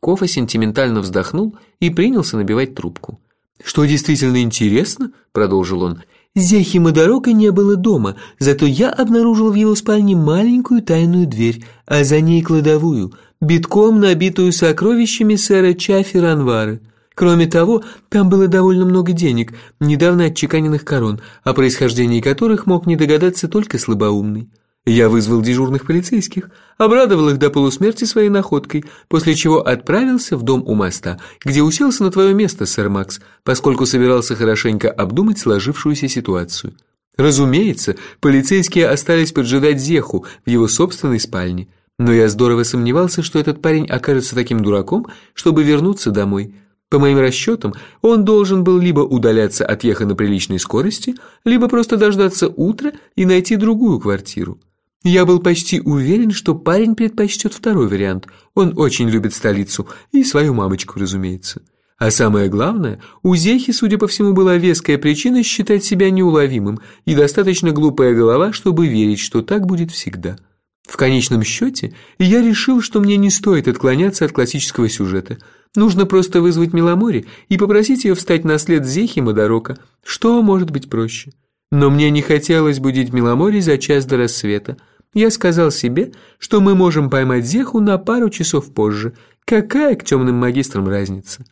Кофа сентиментально вздохнул и принялся набивать трубку. «Что действительно интересно, — продолжил он, — Зехи Мадорока не было дома, зато я обнаружил в его спальне маленькую тайную дверь, а за ней кладовую, битком набитую сокровищами сэра Чафи Ранвары. Кроме того, там было довольно много денег, недавно отчеканенных корон, о происхождении которых мог не догадаться только слабоумный. Я вызвал дежурных полицейских, обрадовал их до полусмерти своей находкой, после чего отправился в дом у моста, где уселся на твое место, сэр Макс, поскольку собирался хорошенько обдумать сложившуюся ситуацию. Разумеется, полицейские остались поджидать Зеху в его собственной спальне, но я здорово сомневался, что этот парень окажется таким дураком, чтобы вернуться домой. По моим расчетам, он должен был либо удаляться от Еха на приличной скорости, либо просто дождаться утра и найти другую квартиру. Я был почти уверен, что парень предпочтет второй вариант. Он очень любит столицу и свою мамочку, разумеется. А самое главное, у Зехи, судя по всему, была веская причина считать себя неуловимым и достаточно глупая голова, чтобы верить, что так будет всегда. В конечном счете, я решил, что мне не стоит отклоняться от классического сюжета. Нужно просто вызвать Меломори и попросить ее встать на след Зехи Мадорока. Что может быть проще? Но мне не хотелось будить Меломори за час до рассвета. Я сказал себе, что мы можем поймать Зеху на пару часов позже. Какая к темным магистрам разница?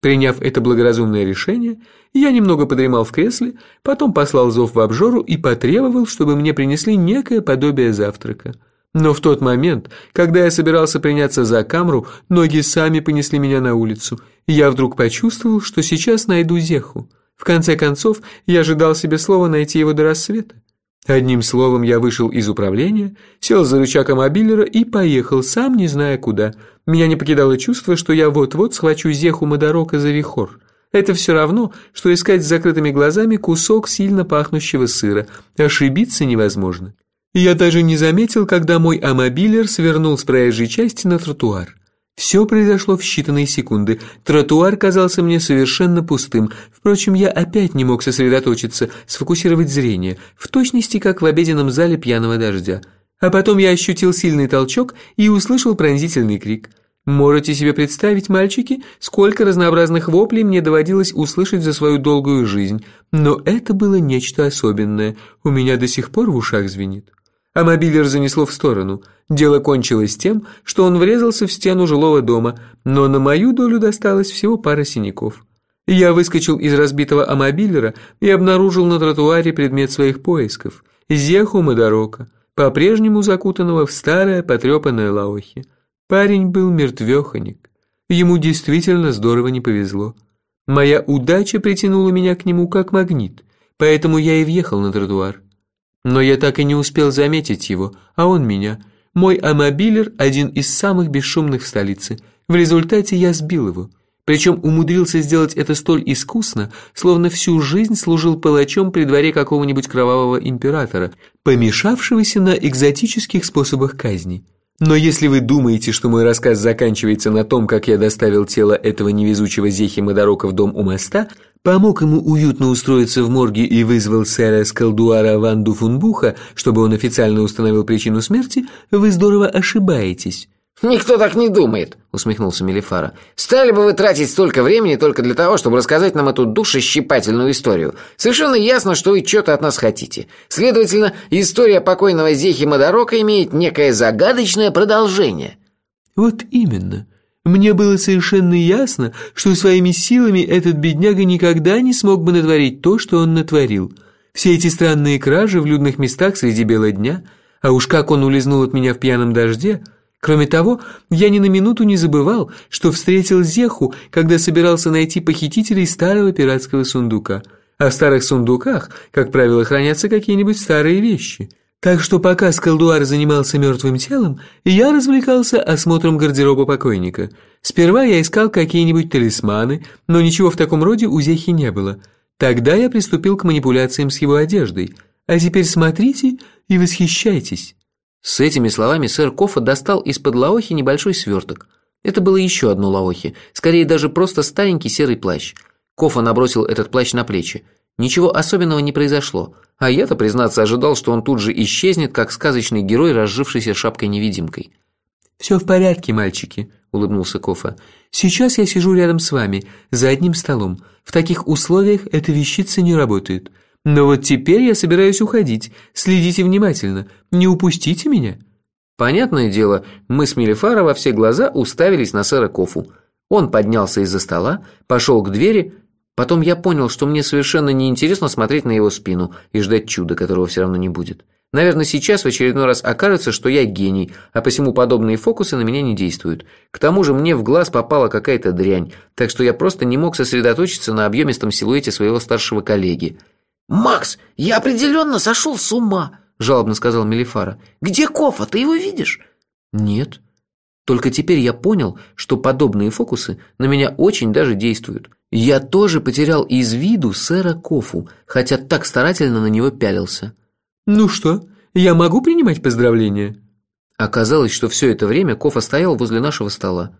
Приняв это благоразумное решение, я немного подремал в кресле, потом послал зов в обжору и потребовал, чтобы мне принесли некое подобие завтрака. Но в тот момент, когда я собирался приняться за камеру, ноги сами понесли меня на улицу, и я вдруг почувствовал, что сейчас найду Зеху. В конце концов, я ожидал себе слова найти его до рассвета. Одним словом, я вышел из управления, сел за рычаг мобилера и поехал, сам не зная куда. Меня не покидало чувство, что я вот-вот схвачу Зеху Мадорока за вихор. Это все равно, что искать с закрытыми глазами кусок сильно пахнущего сыра. Ошибиться невозможно. Я даже не заметил, когда мой амобилер свернул с проезжей части на тротуар. Все произошло в считанные секунды. Тротуар казался мне совершенно пустым. Впрочем, я опять не мог сосредоточиться, сфокусировать зрение, в точности, как в обеденном зале пьяного дождя. А потом я ощутил сильный толчок и услышал пронзительный крик. Можете себе представить, мальчики, сколько разнообразных воплей мне доводилось услышать за свою долгую жизнь. Но это было нечто особенное. У меня до сих пор в ушах звенит а мобилер занесло в сторону. Дело кончилось тем, что он врезался в стену жилого дома, но на мою долю досталось всего пара синяков. Я выскочил из разбитого амобилера и обнаружил на тротуаре предмет своих поисков – Зеху Мадорока, по-прежнему закутанного в старое потрепанное лаохи. Парень был мертвеханик. Ему действительно здорово не повезло. Моя удача притянула меня к нему как магнит, поэтому я и въехал на тротуар. Но я так и не успел заметить его, а он меня. Мой амобилер – один из самых бесшумных в столице. В результате я сбил его. Причем умудрился сделать это столь искусно, словно всю жизнь служил палачом при дворе какого-нибудь кровавого императора, помешавшегося на экзотических способах казни. Но если вы думаете, что мой рассказ заканчивается на том, как я доставил тело этого невезучего Зехи Мадорока в дом у моста, помог ему уютно устроиться в морге и вызвал сэра Скалдуара Ванду Фунбуха, чтобы он официально установил причину смерти, вы здорово ошибаетесь. «Никто так не думает», — усмехнулся Мелифара. «Стали бы вы тратить столько времени только для того, чтобы рассказать нам эту душещипательную историю. Совершенно ясно, что вы что-то от нас хотите. Следовательно, история покойного Зехи Мадорока имеет некое загадочное продолжение». «Вот именно. Мне было совершенно ясно, что своими силами этот бедняга никогда не смог бы натворить то, что он натворил. Все эти странные кражи в людных местах среди бела дня, а уж как он улизнул от меня в пьяном дожде...» Кроме того, я ни на минуту не забывал, что встретил Зеху, когда собирался найти похитителей старого пиратского сундука. А в старых сундуках, как правило, хранятся какие-нибудь старые вещи. Так что пока Скалдуар занимался мертвым телом, я развлекался осмотром гардероба покойника. Сперва я искал какие-нибудь талисманы, но ничего в таком роде у Зехи не было. Тогда я приступил к манипуляциям с его одеждой. А теперь смотрите и восхищайтесь. С этими словами сэр Кофа достал из-под лаохи небольшой сверток. Это было еще одно лаохи, скорее даже просто старенький серый плащ. Кофа набросил этот плащ на плечи. Ничего особенного не произошло, а я-то, признаться, ожидал, что он тут же исчезнет, как сказочный герой, разжившийся шапкой-невидимкой. «Все в порядке, мальчики», — улыбнулся Кофа. «Сейчас я сижу рядом с вами, за одним столом. В таких условиях эта вещица не работает. Но вот теперь я собираюсь уходить. Следите внимательно. Не упустите меня». Понятное дело, мы с Мелифара во все глаза уставились на сэра Кофу. Он поднялся из-за стола, пошел к двери, потом я понял, что мне совершенно неинтересно смотреть на его спину и ждать чуда, которого все равно не будет. Наверное, сейчас в очередной раз окажется, что я гений, а посему подобные фокусы на меня не действуют. К тому же мне в глаз попала какая-то дрянь, так что я просто не мог сосредоточиться на объемистом силуэте своего старшего коллеги. «Макс, я определенно сошел с ума!» – жалобно сказал Мелифара. «Где Кофа? Ты его видишь?» «Нет. Только теперь я понял, что подобные фокусы на меня очень даже действуют. Я тоже потерял из виду сэра Кофу, хотя так старательно на него пялился». «Ну что, я могу принимать поздравления?» Оказалось, что все это время Кофа стоял возле нашего стола.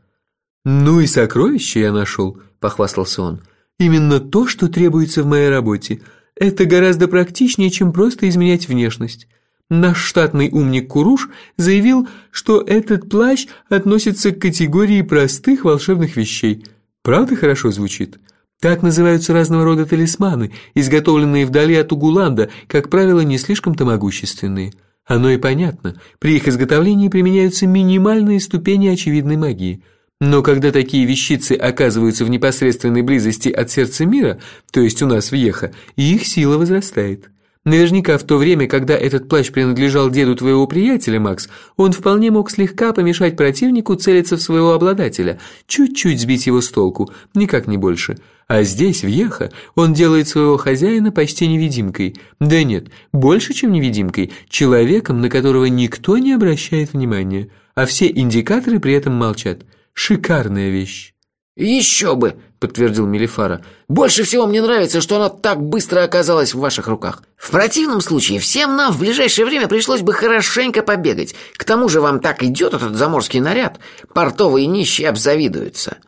«Ну и сокровище я нашел», – похвастался он. «Именно то, что требуется в моей работе. Это гораздо практичнее, чем просто изменять внешность. Наш штатный умник Куруш заявил, что этот плащ относится к категории простых волшебных вещей. Правда хорошо звучит?» Так называются разного рода талисманы, изготовленные вдали от Угуланда, как правило, не слишком-то могущественные. Оно и понятно, при их изготовлении применяются минимальные ступени очевидной магии. Но когда такие вещицы оказываются в непосредственной близости от сердца мира, то есть у нас в Еха, их сила возрастает. Наверняка в то время, когда этот плащ принадлежал деду твоего приятеля, Макс, он вполне мог слегка помешать противнику целиться в своего обладателя, чуть-чуть сбить его с толку, никак не больше. А здесь, в Еха, он делает своего хозяина почти невидимкой. Да нет, больше, чем невидимкой, человеком, на которого никто не обращает внимания, а все индикаторы при этом молчат. Шикарная вещь. «Еще бы!» – подтвердил Мелифара. «Больше всего мне нравится, что она так быстро оказалась в ваших руках. В противном случае всем нам в ближайшее время пришлось бы хорошенько побегать. К тому же вам так идет этот заморский наряд. Портовые нищие обзавидуются».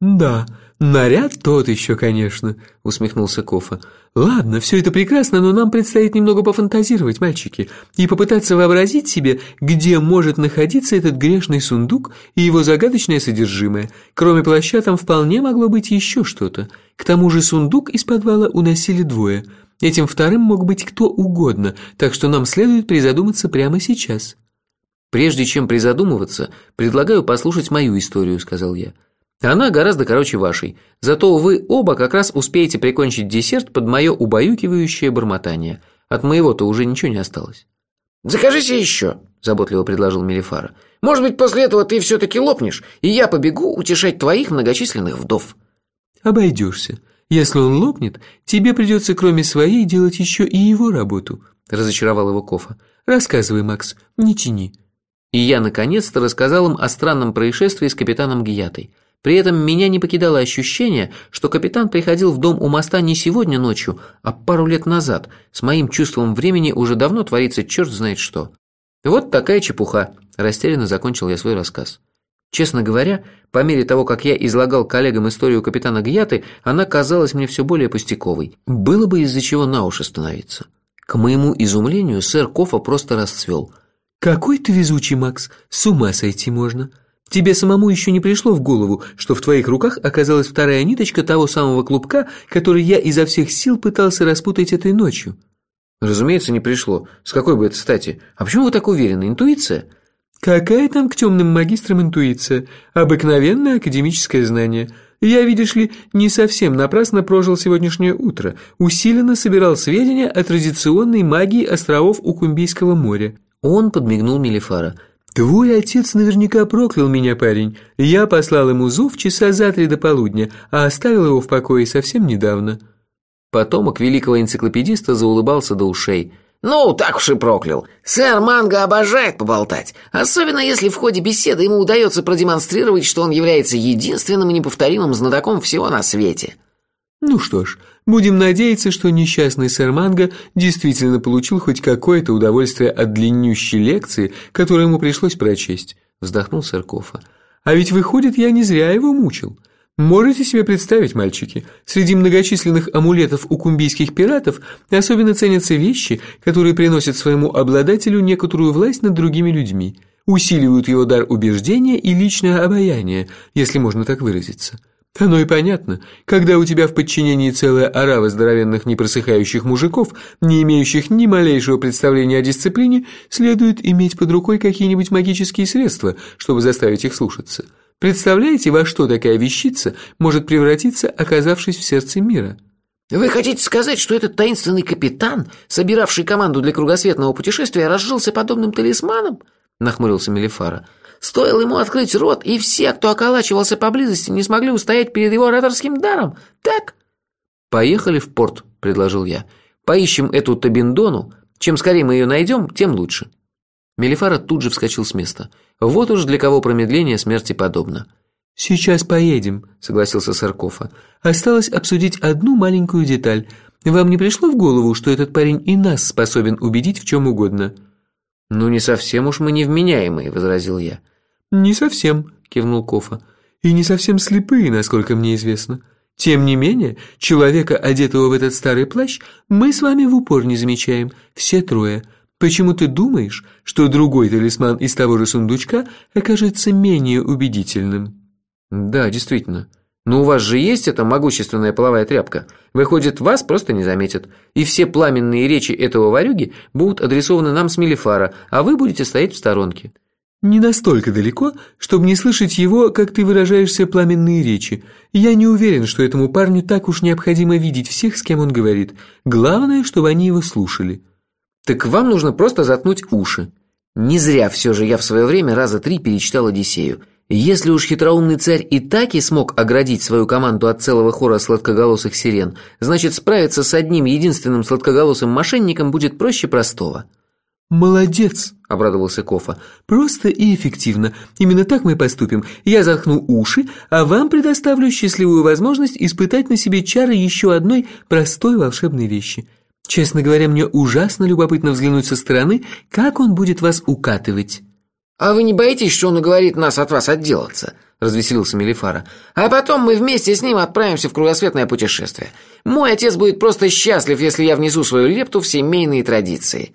«Да, наряд тот еще, конечно», — усмехнулся Кофа. «Ладно, все это прекрасно, но нам предстоит немного пофантазировать, мальчики, и попытаться вообразить себе, где может находиться этот грешный сундук и его загадочное содержимое. Кроме плаща там вполне могло быть еще что-то. К тому же сундук из подвала уносили двое. Этим вторым мог быть кто угодно, так что нам следует призадуматься прямо сейчас». «Прежде чем призадумываться, предлагаю послушать мою историю», — сказал я. Она гораздо короче вашей, зато вы оба как раз успеете прикончить десерт под мое убаюкивающее бормотание. От моего-то уже ничего не осталось». «Закажите еще», – заботливо предложил Мелифара. «Может быть, после этого ты все-таки лопнешь, и я побегу утешать твоих многочисленных вдов». «Обойдешься. Если он лопнет, тебе придется кроме своей делать еще и его работу», – разочаровал его Кофа. «Рассказывай, Макс, не тяни». И я наконец-то рассказал им о странном происшествии с капитаном Гиятой – при этом меня не покидало ощущение, что капитан приходил в дом у моста не сегодня ночью, а пару лет назад. С моим чувством времени уже давно творится черт знает что. Вот такая чепуха. Растерянно закончил я свой рассказ. Честно говоря, по мере того, как я излагал коллегам историю капитана Гьяты, она казалась мне все более пустяковой. Было бы из-за чего на уши становиться. К моему изумлению, сэр Кофа просто расцвел. «Какой ты везучий, Макс! С ума сойти можно!» Тебе самому еще не пришло в голову, что в твоих руках оказалась вторая ниточка того самого клубка, который я изо всех сил пытался распутать этой ночью?» «Разумеется, не пришло. С какой бы это стати? А почему вы так уверены? Интуиция?» «Какая там к темным магистрам интуиция? Обыкновенное академическое знание. Я, видишь ли, не совсем напрасно прожил сегодняшнее утро, усиленно собирал сведения о традиционной магии островов Укумбийского моря». Он подмигнул Мелифара – «Твой отец наверняка проклял меня, парень. Я послал ему зов часа за три до полудня, а оставил его в покое совсем недавно». Потомок великого энциклопедиста заулыбался до ушей. «Ну, так уж и проклял. Сэр Манго обожает поболтать, особенно если в ходе беседы ему удается продемонстрировать, что он является единственным и неповторимым знатоком всего на свете». Ну что ж, будем надеяться, что несчастный сэр Манго действительно получил хоть какое-то удовольствие от длиннющей лекции, которую ему пришлось прочесть, вздохнул сэр Кофа. А ведь выходит, я не зря его мучил. Можете себе представить, мальчики, среди многочисленных амулетов у кумбийских пиратов особенно ценятся вещи, которые приносят своему обладателю некоторую власть над другими людьми, усиливают его дар убеждения и личное обаяние, если можно так выразиться. Оно и понятно. Когда у тебя в подчинении целая орава здоровенных непросыхающих мужиков, не имеющих ни малейшего представления о дисциплине, следует иметь под рукой какие-нибудь магические средства, чтобы заставить их слушаться. Представляете, во что такая вещица может превратиться, оказавшись в сердце мира? Вы хотите сказать, что этот таинственный капитан, собиравший команду для кругосветного путешествия, разжился подобным талисманом? Нахмурился Мелифара. Стоило ему открыть рот, и все, кто околачивался поблизости, не смогли устоять перед его ораторским даром. Так? Поехали в порт, предложил я. Поищем эту Табиндону. Чем скорее мы ее найдем, тем лучше. Мелифара тут же вскочил с места. Вот уж для кого промедление смерти подобно. «Сейчас поедем», — согласился Саркофа. «Осталось обсудить одну маленькую деталь. Вам не пришло в голову, что этот парень и нас способен убедить в чем угодно?» «Ну, не совсем уж мы невменяемые», — возразил я. «Не совсем», — кивнул Кофа. «И не совсем слепые, насколько мне известно. Тем не менее, человека, одетого в этот старый плащ, мы с вами в упор не замечаем, все трое. Почему ты думаешь, что другой талисман из того же сундучка окажется менее убедительным?» «Да, действительно. Но у вас же есть эта могущественная половая тряпка. Выходит, вас просто не заметят. И все пламенные речи этого варюги будут адресованы нам с Мелифара, а вы будете стоять в сторонке». «Не настолько далеко, чтобы не слышать его, как ты выражаешься, пламенные речи. Я не уверен, что этому парню так уж необходимо видеть всех, с кем он говорит. Главное, чтобы они его слушали». «Так вам нужно просто заткнуть уши». Не зря все же я в свое время раза три перечитал «Одиссею». Если уж хитроумный царь и так и смог оградить свою команду от целого хора сладкоголосых сирен, значит справиться с одним единственным сладкоголосым мошенником будет проще простого. «Молодец!» – обрадовался Кофа. «Просто и эффективно. Именно так мы поступим. Я заткну уши, а вам предоставлю счастливую возможность испытать на себе чары еще одной простой волшебной вещи. Честно говоря, мне ужасно любопытно взглянуть со стороны, как он будет вас укатывать». «А вы не боитесь, что он уговорит нас от вас отделаться?» – развеселился Мелифара. «А потом мы вместе с ним отправимся в кругосветное путешествие. Мой отец будет просто счастлив, если я внесу свою лепту в семейные традиции».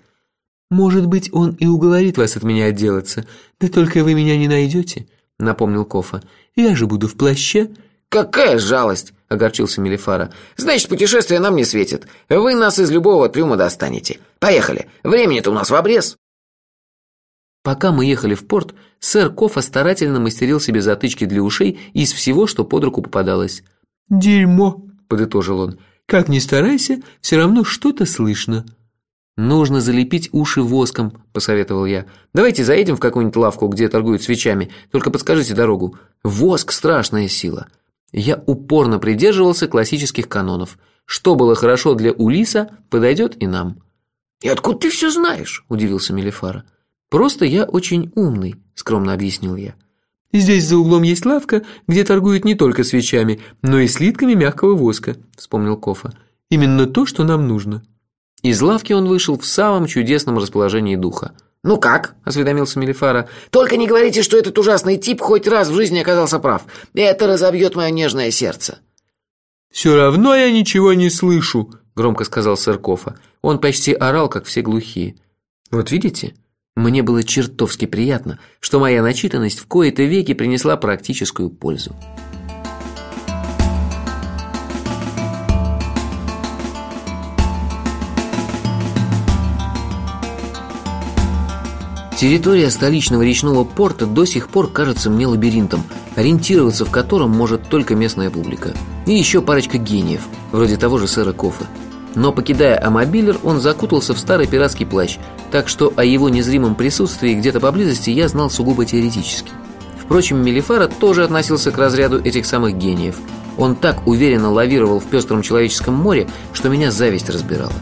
«Может быть, он и уговорит вас от меня отделаться, да только вы меня не найдете», – напомнил Кофа. «Я же буду в плаще». «Какая жалость!» – огорчился Мелифара. «Значит, путешествие нам не светит. Вы нас из любого трюма достанете. Поехали. Времени-то у нас в обрез». Пока мы ехали в порт, сэр Кофа старательно мастерил себе затычки для ушей из всего, что под руку попадалось. «Дерьмо», – подытожил он. «Как ни старайся, все равно что-то слышно». «Нужно залепить уши воском», – посоветовал я. «Давайте заедем в какую-нибудь лавку, где торгуют свечами, только подскажите дорогу. Воск – страшная сила». Я упорно придерживался классических канонов. Что было хорошо для Улиса, подойдет и нам. «И откуда ты все знаешь?» – удивился Мелифара. «Просто я очень умный», – скромно объяснил я. «Здесь за углом есть лавка, где торгуют не только свечами, но и слитками мягкого воска», – вспомнил Кофа. «Именно то, что нам нужно». Из лавки он вышел в самом чудесном расположении духа. «Ну как?» – осведомился Мелифара. «Только не говорите, что этот ужасный тип хоть раз в жизни оказался прав. Это разобьет мое нежное сердце». «Все равно я ничего не слышу», – громко сказал Сыркофа. Он почти орал, как все глухие. «Вот видите?» Мне было чертовски приятно, что моя начитанность в кои-то веки принесла практическую пользу. Территория столичного речного порта до сих пор кажется мне лабиринтом, ориентироваться в котором может только местная публика. И еще парочка гениев, вроде того же сэра Кофа. Но покидая Амобилер, он закутался в старый пиратский плащ, так что о его незримом присутствии где-то поблизости я знал сугубо теоретически. Впрочем, Мелифара тоже относился к разряду этих самых гениев. Он так уверенно лавировал в пестром человеческом море, что меня зависть разбирала.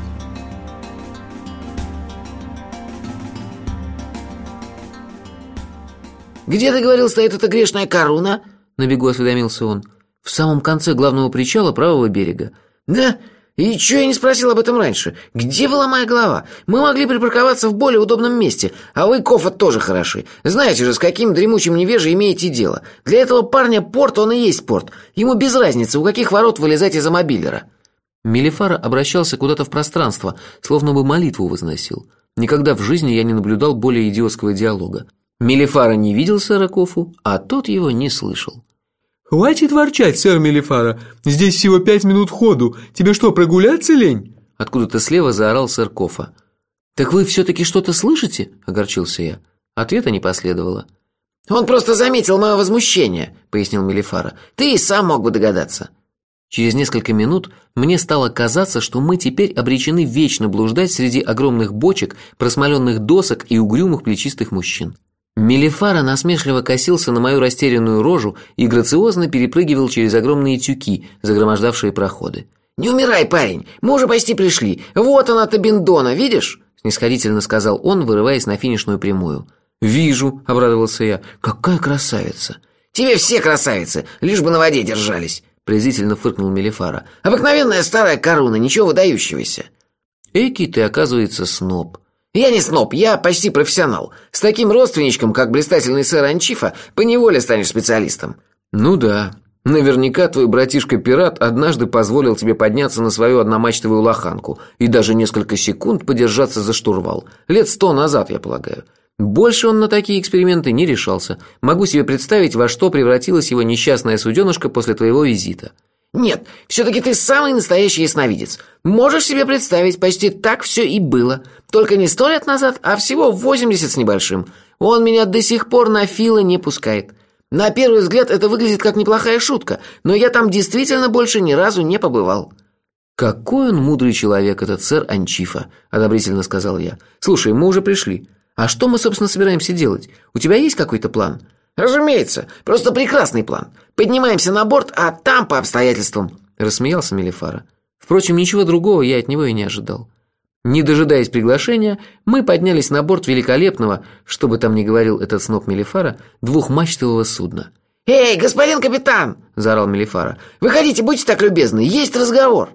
«Где, ты говорил, стоит эта грешная коруна?» – на бегу осведомился он. «В самом конце главного причала правого берега». «Да? И чего я не спросил об этом раньше? Где была моя голова? Мы могли припарковаться в более удобном месте, а вы, Кофа, тоже хороши. Знаете же, с каким дремучим невежей имеете дело. Для этого парня порт, он и есть порт. Ему без разницы, у каких ворот вылезать из мобилера. Мелифара обращался куда-то в пространство, словно бы молитву возносил. Никогда в жизни я не наблюдал более идиотского диалога. Мелифара не видел сэра Кофу, а тот его не слышал. «Хватит ворчать, сэр Мелифара. Здесь всего пять минут ходу. Тебе что, прогуляться лень?» Откуда-то слева заорал сэр Кофа. «Так вы все-таки что-то слышите?» – огорчился я. Ответа не последовало. «Он просто заметил мое возмущение», – пояснил Мелифара. «Ты и сам мог бы догадаться». Через несколько минут мне стало казаться, что мы теперь обречены вечно блуждать среди огромных бочек, просмоленных досок и угрюмых плечистых мужчин. Мелифара насмешливо косился на мою растерянную рожу и грациозно перепрыгивал через огромные тюки, загромождавшие проходы. «Не умирай, парень, мы уже почти пришли. Вот она, Табиндона, видишь?» снисходительно сказал он, вырываясь на финишную прямую. «Вижу», — обрадовался я. «Какая красавица!» «Тебе все красавицы, лишь бы на воде держались», — презрительно фыркнул Мелифара. «Обыкновенная старая коруна, ничего выдающегося». «Эки ты, оказывается, сноб». «Я не сноб, я почти профессионал. С таким родственничком, как блистательный сэр Анчифа, поневоле станешь специалистом». «Ну да. Наверняка твой братишка-пират однажды позволил тебе подняться на свою одномачтовую лоханку и даже несколько секунд подержаться за штурвал. Лет сто назад, я полагаю. Больше он на такие эксперименты не решался. Могу себе представить, во что превратилась его несчастная суденышка после твоего визита». «Нет, все-таки ты самый настоящий ясновидец. Можешь себе представить, почти так все и было. Только не сто лет назад, а всего восемьдесят с небольшим. Он меня до сих пор на Фила не пускает. На первый взгляд это выглядит как неплохая шутка, но я там действительно больше ни разу не побывал». «Какой он мудрый человек, этот сэр Анчифа», – одобрительно сказал я. «Слушай, мы уже пришли. А что мы, собственно, собираемся делать? У тебя есть какой-то план?» «Разумеется, просто прекрасный план. Поднимаемся на борт, а там по обстоятельствам», – рассмеялся Мелифара. Впрочем, ничего другого я от него и не ожидал. Не дожидаясь приглашения, мы поднялись на борт великолепного, что бы там ни говорил этот сноб Мелифара, двухмачтового судна. «Эй, господин капитан!» – заорал Мелифара. «Выходите, будьте так любезны, есть разговор!»